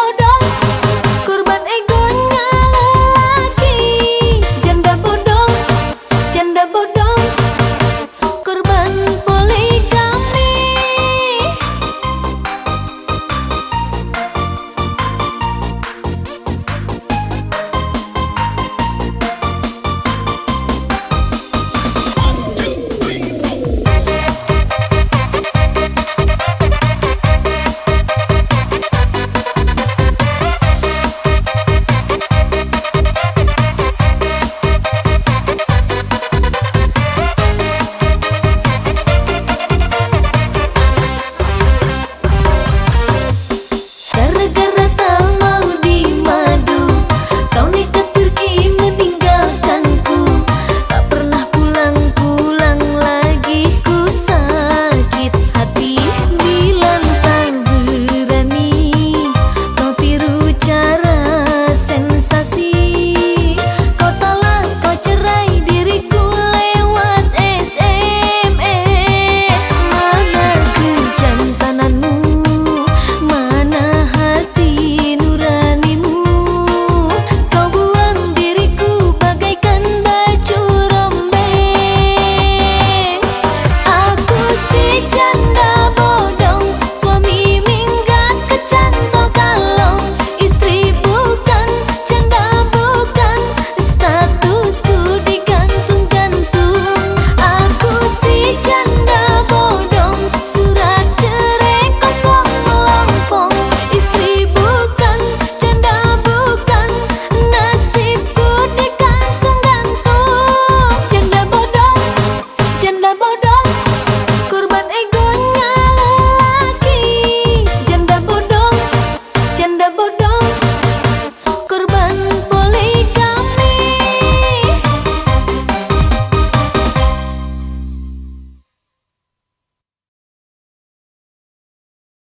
bao đắng